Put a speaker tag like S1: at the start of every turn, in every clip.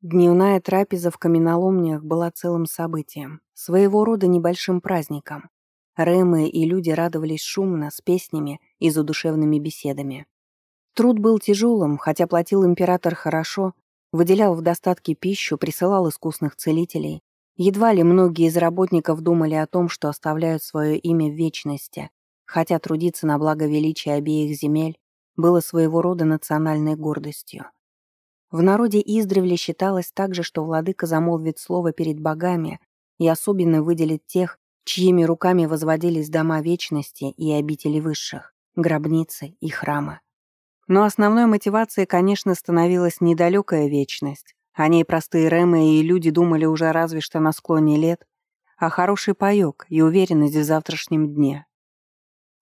S1: Дневная трапеза в каменоломнях была целым событием, своего рода небольшим праздником. Рэмы и люди радовались шумно, с песнями и задушевными беседами. Труд был тяжелым, хотя платил император хорошо, выделял в достатке пищу, присылал искусных целителей. Едва ли многие из работников думали о том, что оставляют свое имя в вечности, хотя трудиться на благо величия обеих земель было своего рода национальной гордостью. В народе издревле считалось также, что владыка замолвит слово перед богами и особенно выделит тех, чьими руками возводились дома вечности и обители высших, гробницы и храмы. Но основной мотивацией, конечно, становилась недалекая вечность. О ней простые ремы и люди думали уже разве что на склоне лет, а хороший паёк и уверенность в завтрашнем дне.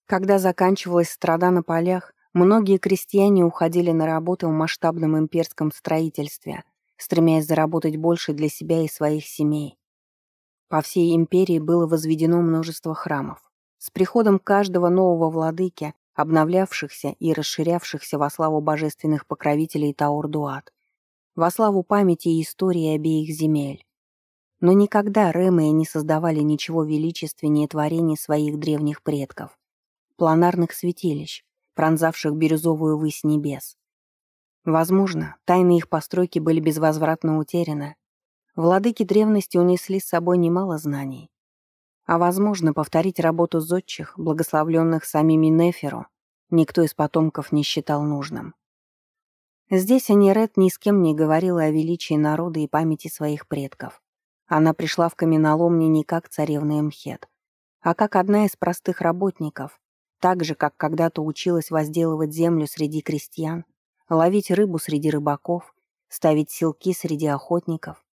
S1: Когда заканчивалась страда на полях, Многие крестьяне уходили на работу в масштабном имперском строительстве, стремясь заработать больше для себя и своих семей. По всей империи было возведено множество храмов. С приходом каждого нового владыки, обновлявшихся и расширявшихся во славу божественных покровителей Таурдуат, во славу памяти и истории обеих земель. Но никогда Рэмэи не создавали ничего величественнее творений своих древних предков, планарных святилищ, пронзавших бирюзовую высь небес. Возможно, тайны их постройки были безвозвратно утеряны. Владыки древности унесли с собой немало знаний. А возможно, повторить работу зодчих, благословленных самими Неферу, никто из потомков не считал нужным. Здесь Аниред ни с кем не говорила о величии народа и памяти своих предков. Она пришла в каменоломни не как царевна Эмхет, а как одна из простых работников, так же, как когда-то училась возделывать землю среди крестьян, ловить рыбу среди рыбаков, ставить силки среди охотников.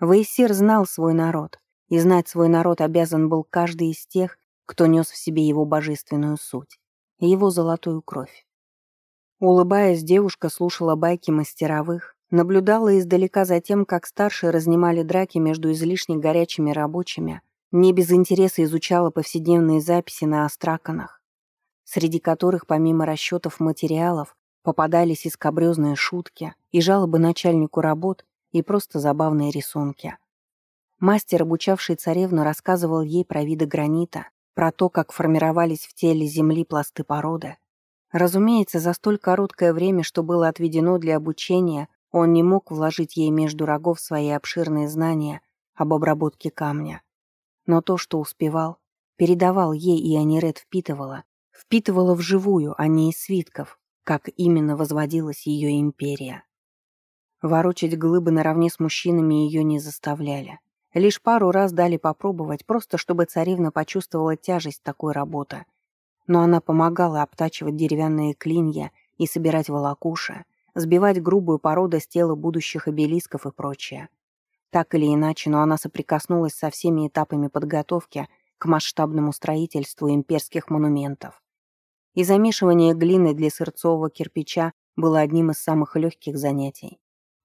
S1: Ваесир знал свой народ, и знать свой народ обязан был каждый из тех, кто нес в себе его божественную суть, его золотую кровь. Улыбаясь, девушка слушала байки мастеровых, наблюдала издалека за тем, как старшие разнимали драки между излишне горячими рабочими, не без интереса изучала повседневные записи на астраканах, среди которых помимо расчетов материалов попадались и шутки, и жалобы начальнику работ, и просто забавные рисунки. Мастер, обучавший царевну, рассказывал ей про виды гранита, про то, как формировались в теле земли пласты породы. Разумеется, за столь короткое время, что было отведено для обучения, он не мог вложить ей между рогов свои обширные знания об обработке камня. Но то, что успевал, передавал ей, и Аниред впитывала, впитывала вживую, а не из свитков, как именно возводилась ее империя. Ворочать глыбы наравне с мужчинами ее не заставляли. Лишь пару раз дали попробовать, просто чтобы царевна почувствовала тяжесть такой работы. Но она помогала обтачивать деревянные клинья и собирать волокуши, сбивать грубую породу с тела будущих обелисков и прочее. Так или иначе, но она соприкоснулась со всеми этапами подготовки к масштабному строительству имперских монументов и замешивание глины для сырцового кирпича было одним из самых легких занятий.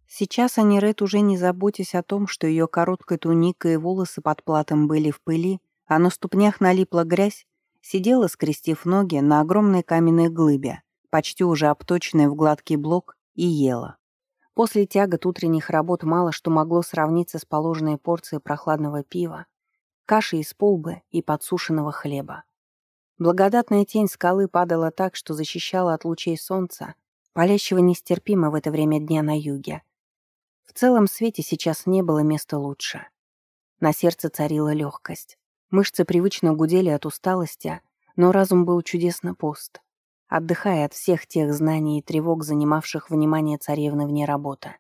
S1: Сейчас Анирет, уже не заботясь о том, что ее короткая туника и волосы под платом были в пыли, а на ступнях налипла грязь, сидела, скрестив ноги, на огромной каменной глыбе, почти уже обточенной в гладкий блок, и ела. После тягот утренних работ мало что могло сравниться с положенной порцией прохладного пива, каши из полбы и подсушенного хлеба. Благодатная тень скалы падала так, что защищала от лучей солнца, палящего нестерпимо в это время дня на юге. В целом свете сейчас не было места лучше. На сердце царила легкость. Мышцы привычно гудели от усталости, но разум был чудесно пуст, отдыхая от всех тех знаний и тревог, занимавших внимание царевны вне работы.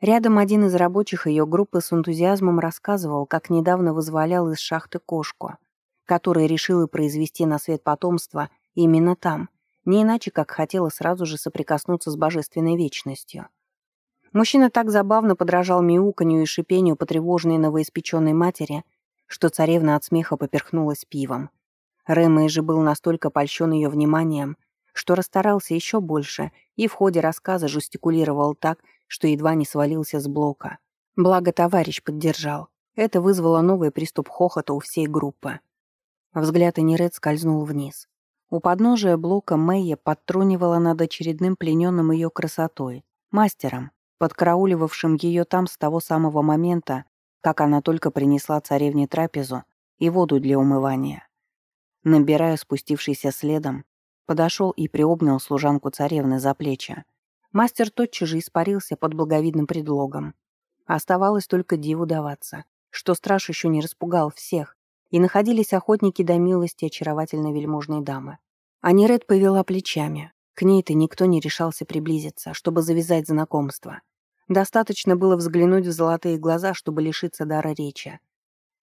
S1: Рядом один из рабочих ее группы с энтузиазмом рассказывал, как недавно вызволял из шахты кошку — которая решила произвести на свет потомство именно там, не иначе как хотела сразу же соприкоснуться с божественной вечностью. Мужчина так забавно подражал мяуканью и шипению потревоженной новоиспеченной матери, что царевна от смеха поперхнулась пивом. Рэмэй же был настолько польщен ее вниманием, что расстарался еще больше и в ходе рассказа жестикулировал так, что едва не свалился с блока. Благо товарищ поддержал. Это вызвало новый приступ хохота у всей группы. Взгляд Эниред скользнул вниз. У подножия блока Мэйя подтрунивала над очередным плененным ее красотой, мастером, подкарауливавшим ее там с того самого момента, как она только принесла царевне трапезу и воду для умывания. Набирая спустившийся следом, подошел и приобнял служанку царевны за плечи. Мастер тотчас же испарился под благовидным предлогом. Оставалось только диву даваться, что страж еще не распугал всех, и находились охотники до милости очаровательной вельможной дамы. Аниред повела плечами. К ней-то никто не решался приблизиться, чтобы завязать знакомство. Достаточно было взглянуть в золотые глаза, чтобы лишиться дара речи.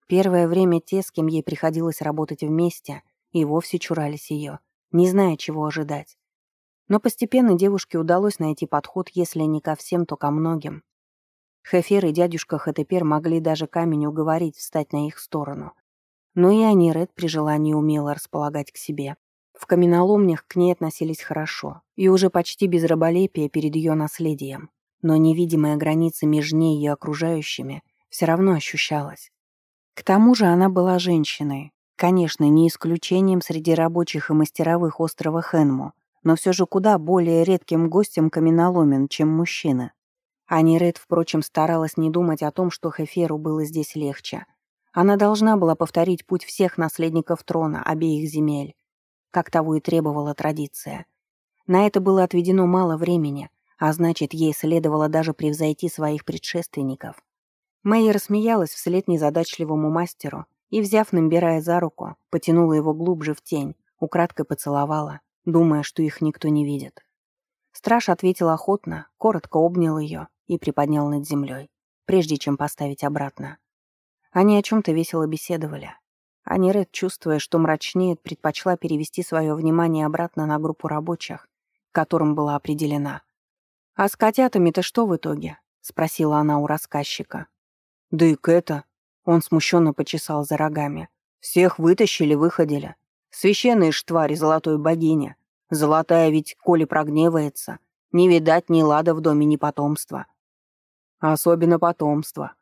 S1: Первое время те, с кем ей приходилось работать вместе, и вовсе чурались ее, не зная, чего ожидать. Но постепенно девушке удалось найти подход, если не ко всем, то ко многим. Хефер и дядюшка Хатепер могли даже камень уговорить встать на их сторону. Но и они, Ред, при желании умело располагать к себе. В каменоломнях к ней относились хорошо, и уже почти без раболепия перед ее наследием. Но невидимая граница между ней и окружающими все равно ощущалась. К тому же она была женщиной, конечно, не исключением среди рабочих и мастеровых острова Хенму, но все же куда более редким гостем каменоломен, чем мужчина. Ани Ред, впрочем, старалась не думать о том, что Хеферу было здесь легче. Она должна была повторить путь всех наследников трона обеих земель, как того и требовала традиция. На это было отведено мало времени, а значит, ей следовало даже превзойти своих предшественников. Мэй рассмеялась вслед незадачливому мастеру и, взяв Намбирая за руку, потянула его глубже в тень, украдкой поцеловала, думая, что их никто не видит. Страж ответил охотно, коротко обнял ее и приподнял над землей, прежде чем поставить обратно. Они о чем-то весело беседовали. Аниред, чувствуя, что мрачнеет, предпочла перевести свое внимание обратно на группу рабочих, которым была определена. «А с котятами-то что в итоге?» — спросила она у рассказчика. «Да и это...» — он смущенно почесал за рогами. «Всех вытащили, выходили. Священные штвари золотой богини. Золотая ведь, коли прогневается, не видать ни лада в доме, ни потомства. Особенно потомства,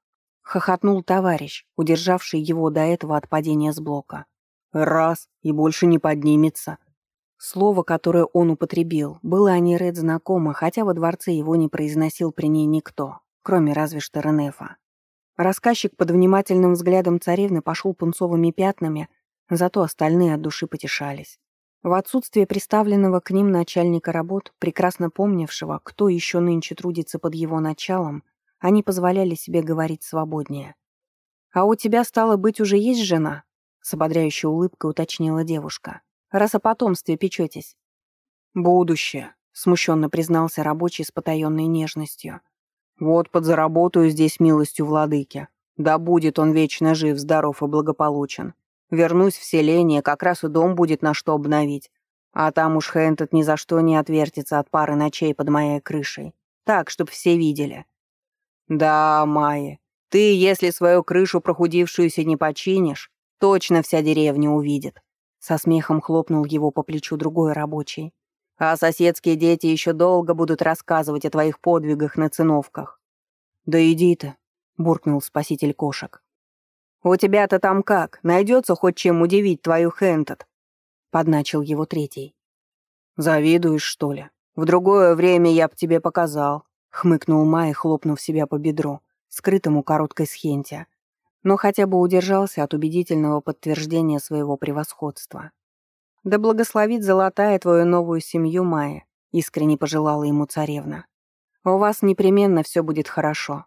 S1: Хохотнул товарищ, удержавший его до этого от падения с блока. «Раз, и больше не поднимется». Слово, которое он употребил, было Аниред знакомо, хотя во дворце его не произносил при ней никто, кроме разве что Ренефа. Рассказчик под внимательным взглядом царевны пошел пунцовыми пятнами, зато остальные от души потешались. В отсутствие представленного к ним начальника работ, прекрасно помнившего, кто еще нынче трудится под его началом, они позволяли себе говорить свободнее. «А у тебя, стало быть, уже есть жена?» С ободряющей улыбкой уточнила девушка. «Раз о потомстве печетесь». «Будущее», — смущенно признался рабочий с потаенной нежностью. «Вот подзаработаю здесь милостью владыки. Да будет он вечно жив, здоров и благополучен. Вернусь в селение, как раз и дом будет на что обновить. А там уж Хэнтед ни за что не отвертится от пары ночей под моей крышей. Так, чтоб все видели. «Да, Майя, ты, если свою крышу прохудившуюся не починишь, точно вся деревня увидит». Со смехом хлопнул его по плечу другой рабочий. «А соседские дети еще долго будут рассказывать о твоих подвигах на циновках». «Да иди ты», — буркнул спаситель кошек. «У тебя-то там как? Найдется хоть чем удивить твою Хентед?» — подначил его третий. «Завидуешь, что ли? В другое время я б тебе показал хмыкнул Май, хлопнув себя по бедру, скрытому короткой схенте, но хотя бы удержался от убедительного подтверждения своего превосходства. «Да благословит золотая твою новую семью, Майя», — искренне пожелала ему царевна. «У вас непременно все будет хорошо».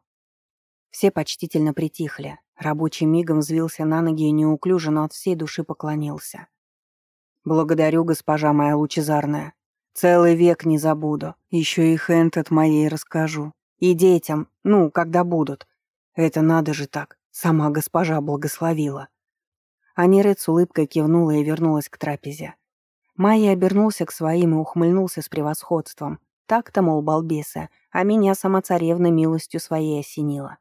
S1: Все почтительно притихли. Рабочий мигом взвился на ноги и неуклюже, но от всей души поклонился. «Благодарю, госпожа моя лучезарная», Целый век не забуду. Еще и Хэнд от моей расскажу. И детям, ну, когда будут. Это надо же так. Сама госпожа благословила. Аниред с улыбкой кивнула и вернулась к трапезе. Майя обернулся к своим и ухмыльнулся с превосходством. Так-то, мол, балбеса, а меня сама царевна милостью своей осенила.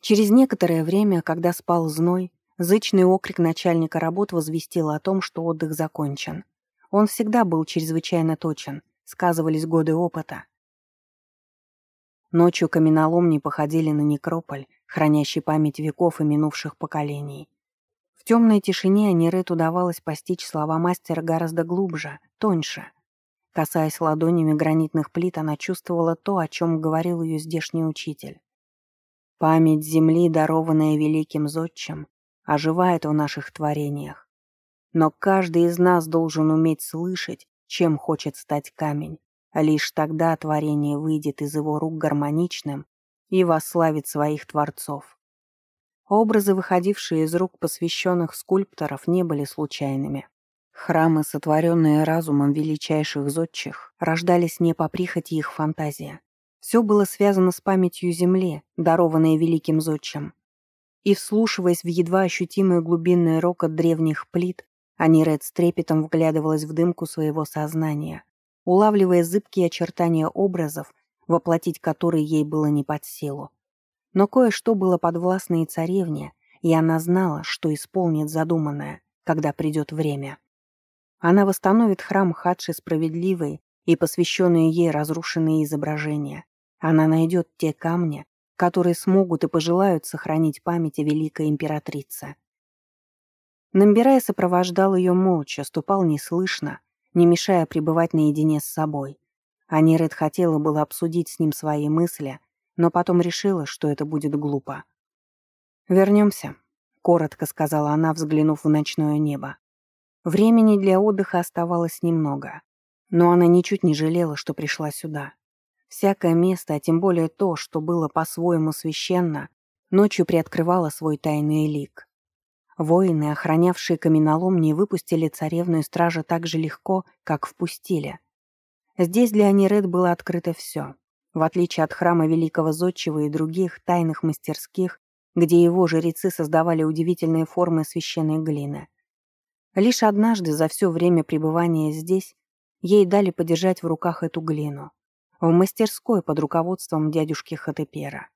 S1: Через некоторое время, когда спал зной, зычный окрик начальника работ возвестил о том, что отдых закончен. Он всегда был чрезвычайно точен, сказывались годы опыта. Ночью каменоломни походили на некрополь, хранящий память веков и минувших поколений. В темной тишине Анирет удавалось постичь слова мастера гораздо глубже, тоньше. Касаясь ладонями гранитных плит, она чувствовала то, о чем говорил ее здешний учитель. Память земли, дарованная великим зодчим, оживает в наших творениях. Но каждый из нас должен уметь слышать, чем хочет стать камень. Лишь тогда творение выйдет из его рук гармоничным и восславит своих творцов. Образы, выходившие из рук посвященных скульпторов, не были случайными. Храмы, сотворенные разумом величайших зодчих, рождались не по прихоти их фантазия. Все было связано с памятью земли, дарованной великим зодчим. И, вслушиваясь в едва ощутимый глубинный рокот древних плит, Аниред с трепетом вглядывалась в дымку своего сознания, улавливая зыбкие очертания образов, воплотить которые ей было не под силу. Но кое-что было подвластно и царевне, и она знала, что исполнит задуманное, когда придет время. Она восстановит храм Хадши справедливый и посвященные ей разрушенные изображения. Она найдет те камни, которые смогут и пожелают сохранить память о великой императрице. Намбирая сопровождал ее молча, ступал неслышно, не мешая пребывать наедине с собой. Аниред хотела было обсудить с ним свои мысли, но потом решила, что это будет глупо. «Вернемся», — коротко сказала она, взглянув в ночное небо. Времени для отдыха оставалось немного. Но она ничуть не жалела, что пришла сюда. Всякое место, а тем более то, что было по-своему священно, ночью приоткрывало свой тайный лик. Воины, охранявшие каменолом, не выпустили из стража так же легко, как впустили. Здесь для Аниред было открыто все. В отличие от храма Великого Зодчего и других тайных мастерских, где его жрецы создавали удивительные формы священной глины. Лишь однажды за все время пребывания здесь ей дали подержать в руках эту глину. В мастерской под руководством дядюшки Хатепера.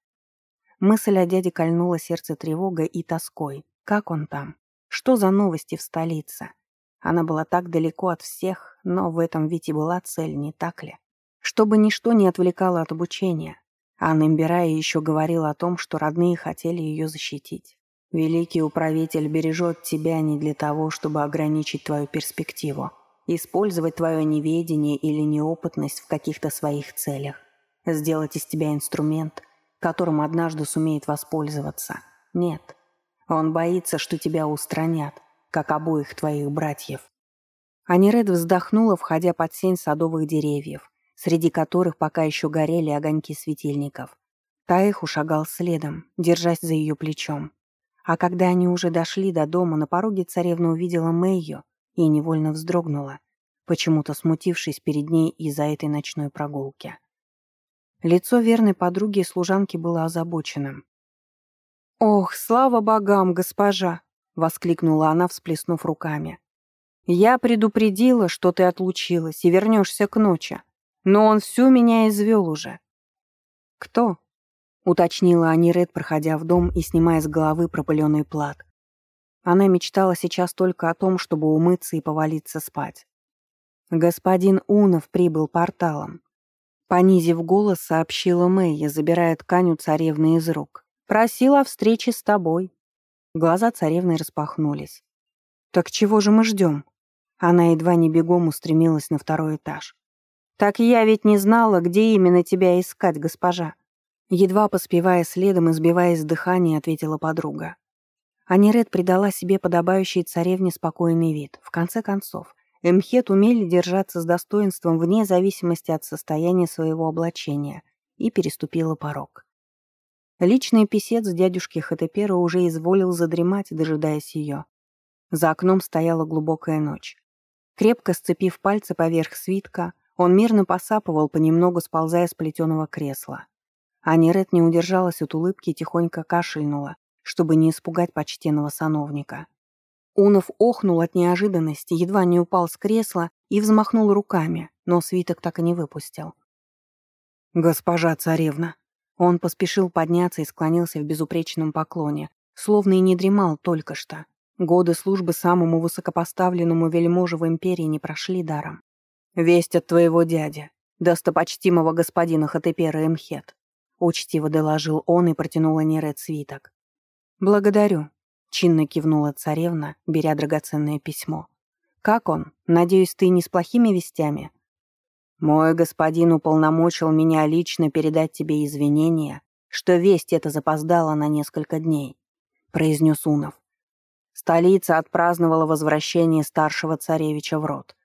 S1: Мысль о дяде кольнула сердце тревогой и тоской. Как он там? Что за новости в столице? Она была так далеко от всех, но в этом ведь и была цель, не так ли? Чтобы ничто не отвлекало от обучения. Анна Имбирая еще говорила о том, что родные хотели ее защитить. Великий управитель бережет тебя не для того, чтобы ограничить твою перспективу, использовать твое неведение или неопытность в каких-то своих целях, сделать из тебя инструмент, которым однажды сумеет воспользоваться. Нет, он боится, что тебя устранят, как обоих твоих братьев. Аниред вздохнула, входя под сень садовых деревьев, среди которых пока еще горели огоньки светильников. Таэх ушагал следом, держась за ее плечом. А когда они уже дошли до дома, на пороге царевна увидела Мэйю и невольно вздрогнула, почему-то смутившись перед ней из-за этой ночной прогулки. Лицо верной подруги и служанки было озабоченным. «Ох, слава богам, госпожа!» — воскликнула она, всплеснув руками. «Я предупредила, что ты отлучилась и вернешься к ночи, но он всю меня извел уже». «Кто?» — уточнила Аниред, проходя в дом и снимая с головы пропыленный плат. Она мечтала сейчас только о том, чтобы умыться и повалиться спать. «Господин Унов прибыл порталом». Понизив голос, сообщила Мэйя, забирая ткань у царевны из рук. «Просила о встрече с тобой». Глаза царевны распахнулись. «Так чего же мы ждем?» Она едва не бегом устремилась на второй этаж. «Так я ведь не знала, где именно тебя искать, госпожа. Едва поспевая следом и сбиваясь с дыхания, ответила подруга. Аниред придала себе подобающий царевне спокойный вид. В конце концов, Эмхет умели держаться с достоинством вне зависимости от состояния своего облачения и переступила порог. Личный писец дядюшки Хатепера уже изволил задремать, дожидаясь ее. За окном стояла глубокая ночь. Крепко сцепив пальцы поверх свитка, он мирно посапывал, понемногу сползая с плетеного кресла. Анирет не удержалась от улыбки и тихонько кашельнула, чтобы не испугать почтенного сановника. Унов охнул от неожиданности, едва не упал с кресла и взмахнул руками, но свиток так и не выпустил. «Госпожа царевна!» Он поспешил подняться и склонился в безупречном поклоне, словно и не дремал только что. Годы службы самому высокопоставленному вельможе в империи не прошли даром. «Весть от твоего дяди, достопочтимого господина Хатепера Эмхет. Учтиво доложил он и протянул Аниред свиток. «Благодарю», — чинно кивнула царевна, беря драгоценное письмо. «Как он? Надеюсь, ты не с плохими вестями?» «Мой господин уполномочил меня лично передать тебе извинения, что весть эта запоздала на несколько дней», — произнес Унов. Столица отпраздновала возвращение старшего царевича в род.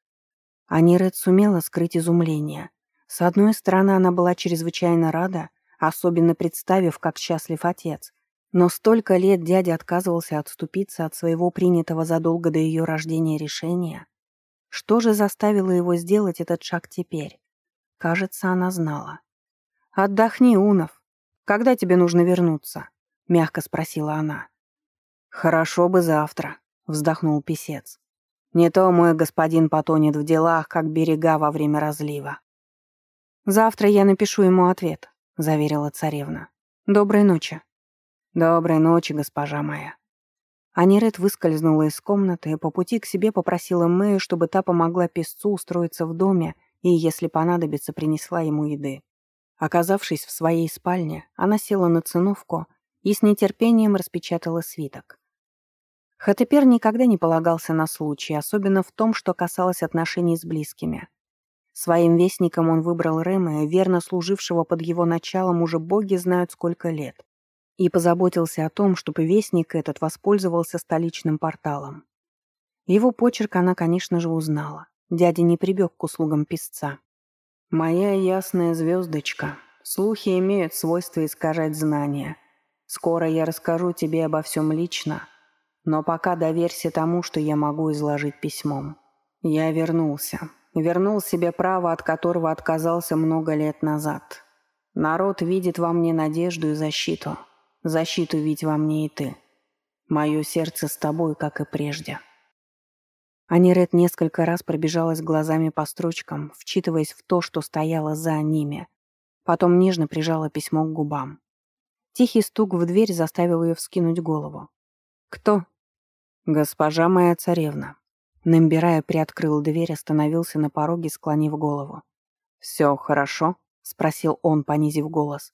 S1: Аниред сумела скрыть изумление. С одной стороны, она была чрезвычайно рада, особенно представив, как счастлив отец. Но столько лет дядя отказывался отступиться от своего принятого задолго до ее рождения решения. Что же заставило его сделать этот шаг теперь? Кажется, она знала. «Отдохни, Унов. Когда тебе нужно вернуться?» — мягко спросила она. «Хорошо бы завтра», — вздохнул писец. «Не то мой господин потонет в делах, как берега во время разлива». «Завтра я напишу ему ответ», — заверила царевна. «Доброй ночи». «Доброй ночи, госпожа моя». Аниред выскользнула из комнаты и по пути к себе попросила Мэю, чтобы та помогла песцу устроиться в доме и, если понадобится, принесла ему еды. Оказавшись в своей спальне, она села на циновку и с нетерпением распечатала свиток. Хатепер никогда не полагался на случай, особенно в том, что касалось отношений с близкими. Своим вестником он выбрал Рэма, верно служившего под его началом уже боги знают сколько лет, и позаботился о том, чтобы вестник этот воспользовался столичным порталом. Его почерк она, конечно же, узнала. Дядя не прибег к услугам писца. «Моя ясная звездочка, слухи имеют свойство искажать знания. Скоро я расскажу тебе обо всем лично, но пока доверься тому, что я могу изложить письмом. Я вернулся. Вернул себе право, от которого отказался много лет назад. Народ видит во мне надежду и защиту. Защиту видь во мне и ты. Мое сердце с тобой, как и прежде». Аниред несколько раз пробежалась глазами по строчкам, вчитываясь в то, что стояло за ними. Потом нежно прижала письмо к губам. Тихий стук в дверь заставил ее вскинуть голову. «Кто?» «Госпожа моя царевна». Намбирая приоткрыл дверь, остановился на пороге, склонив голову. «Все хорошо?» — спросил он, понизив голос.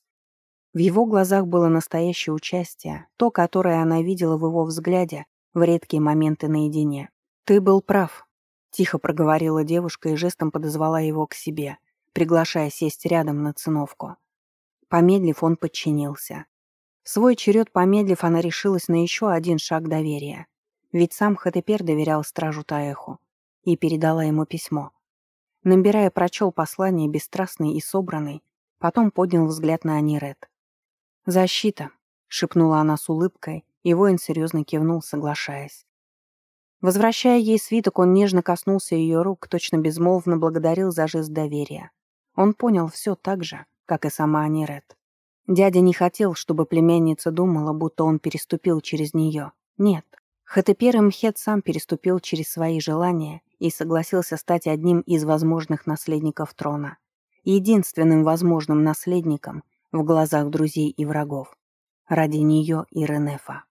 S1: В его глазах было настоящее участие, то, которое она видела в его взгляде в редкие моменты наедине. «Ты был прав», — тихо проговорила девушка и жестом подозвала его к себе, приглашая сесть рядом на циновку. Помедлив, он подчинился. В свой черед помедлив, она решилась на еще один шаг доверия. Ведь сам Хатепер доверял стражу Таэху и передала ему письмо. Набирая, прочел послание, бесстрастный и собранный, потом поднял взгляд на Анирет. «Защита», — шепнула она с улыбкой, и воин серьезно кивнул, соглашаясь. Возвращая ей свиток, он нежно коснулся ее рук, точно безмолвно благодарил за жест доверия. Он понял все так же, как и сама Анирет. Дядя не хотел, чтобы племянница думала, будто он переступил через нее. Нет, Хатепер Мхет сам переступил через свои желания и согласился стать одним из возможных наследников трона. Единственным возможным наследником в глазах друзей и врагов. Ради нее и Ренефа.